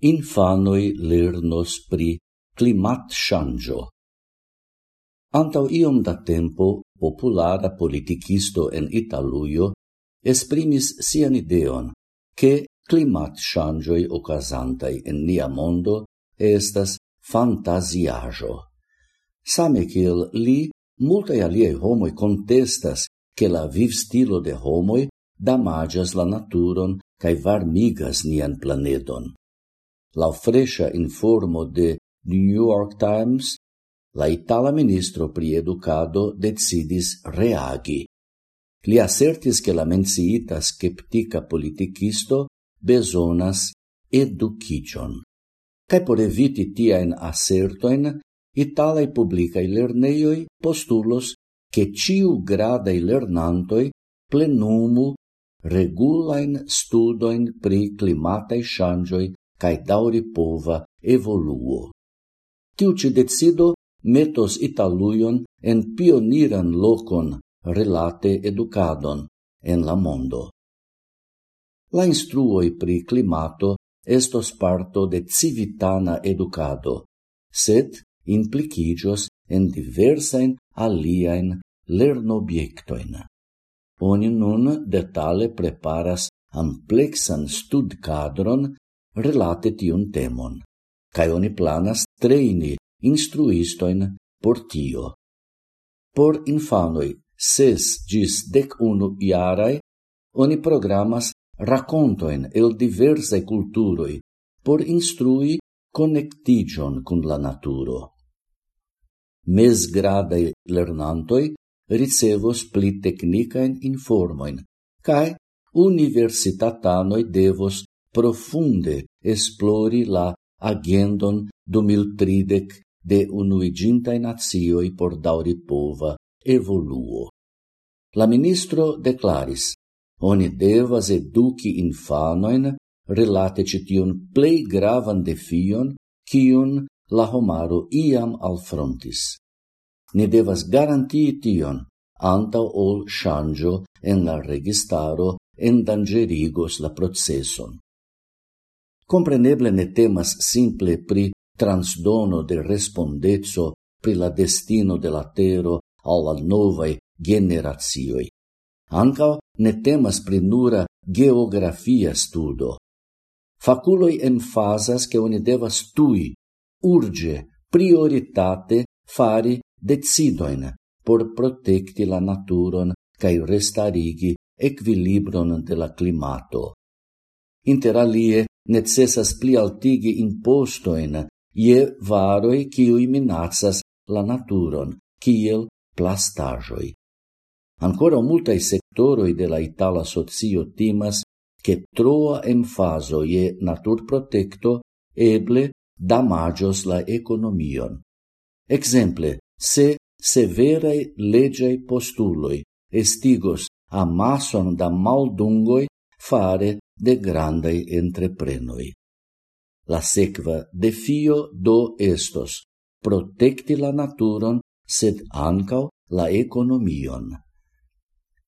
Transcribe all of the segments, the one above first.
infanoi lernos pri climat shangio. Antau iom da tempo, populara politicisto en Italuio esprimis sian ideon che climat shangioi ocasantai en nia mondo estas fantasiajo. Same kiel li, multae aliei homoi contestas che la viv stilo de homoi damagias la naturon cae varmigas nian planeton la fresha informo de New York Times, la itala ministro pri educado decidis reagi. Li assertis che la menciita skeptica politicisto besonas educicion. Cae por eviti tiaen assertoen, italai publicae lerneioi postulos che ciu gradai lernantoi plenumu regulain studoin pri climatae shangioi cae dauripova evoluo. Tiu ci decido metos Italuion en pioniran locon relate educadon en la mondo. La instruoi pri climato estos parto de civitana educado, sed implicigios en diversain aliaen lernobiectoin. Oni nun detale preparas amplexan stud cadron relate tiun temon, cae oni planas treini instruistoin por tio. Por infanoi ses gis dec unu iarae, oni programas racontoin el diversae culturoi por instrui connectigion cun la naturo. Mesgradae lernantoi ricevos pli technicaen informoin, cae universitatanoi devos profunde esplori la agendon 2030 de unuigintai nazioi por dauripova evoluo. La ministro declaris, oni devas educi infanoin relate citiun plei gravan defion, cion la homaro iam alfrontis. Ne devas garantii tion, antau ol shangio en la registaro endangerigos la processon compreneble ne temas simple pri transdono de respondezzo pri la destino de la tero al la novae generazioi. Anca ne temas pri nura geografia studo. Faculoi enfasas che oni devas tui, urge, prioritate fari decidoin por protecti la naturon cae restarigi equilibron de la climato. Inter alie, necessas pli altigi impostoin ie varoi kiui minacas la naturon, kiel plastajoi. Ancora multai sectoroi de la itala socio timas che troa enfaso ie natur protecto eble damagios la economion. Exemple, se severae legei postuloi estigos amason da maldungoi fare de grandai entreprenoi. La secva defio do estos protecti la naturon, sed ancau la economion.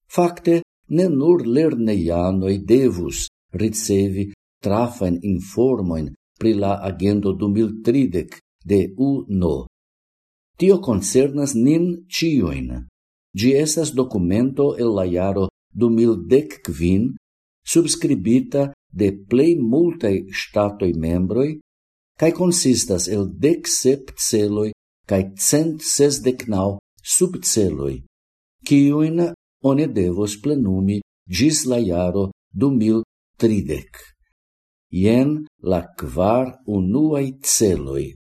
Fakte, ne nur lerneianoi devus ricevi trafain informoin pri la agendo 2030 de UNO. Tio concernas nin cioin. Gi estas documento el la jaro 2015 subscribita de plei multae statoi membroi, cae consistas el dec sep celoi cae cent sesdec nau subceloi, cioin one devos plenumi gis la iaro du mil tridec. Ien la quar unuae celoi.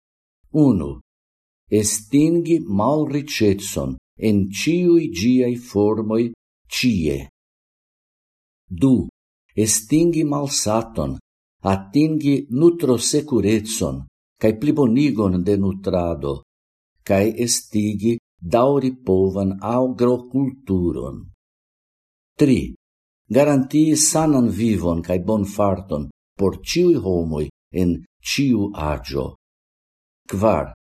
1. Estingi malricetson en ciui giai formoi cie. 2 estingi malsaton, atingi nutrosecurezon, cae plibonigon de nutrado, cae estigi dauri povan agroculturon. 3. Garantii sanan vivon cae bonfarton por ciui homoi en ciu agio. Quar,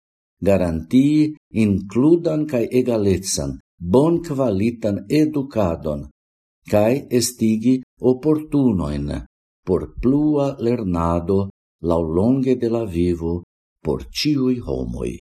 garantii includan cae egaletzan, bon qualitan educadon, cae estigi opportunoin por plua lernado laulonge de la vivo por ciui homoi.